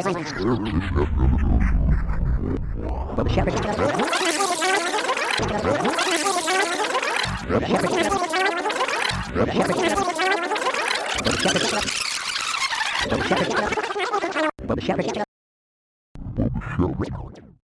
Bubba Shepherd.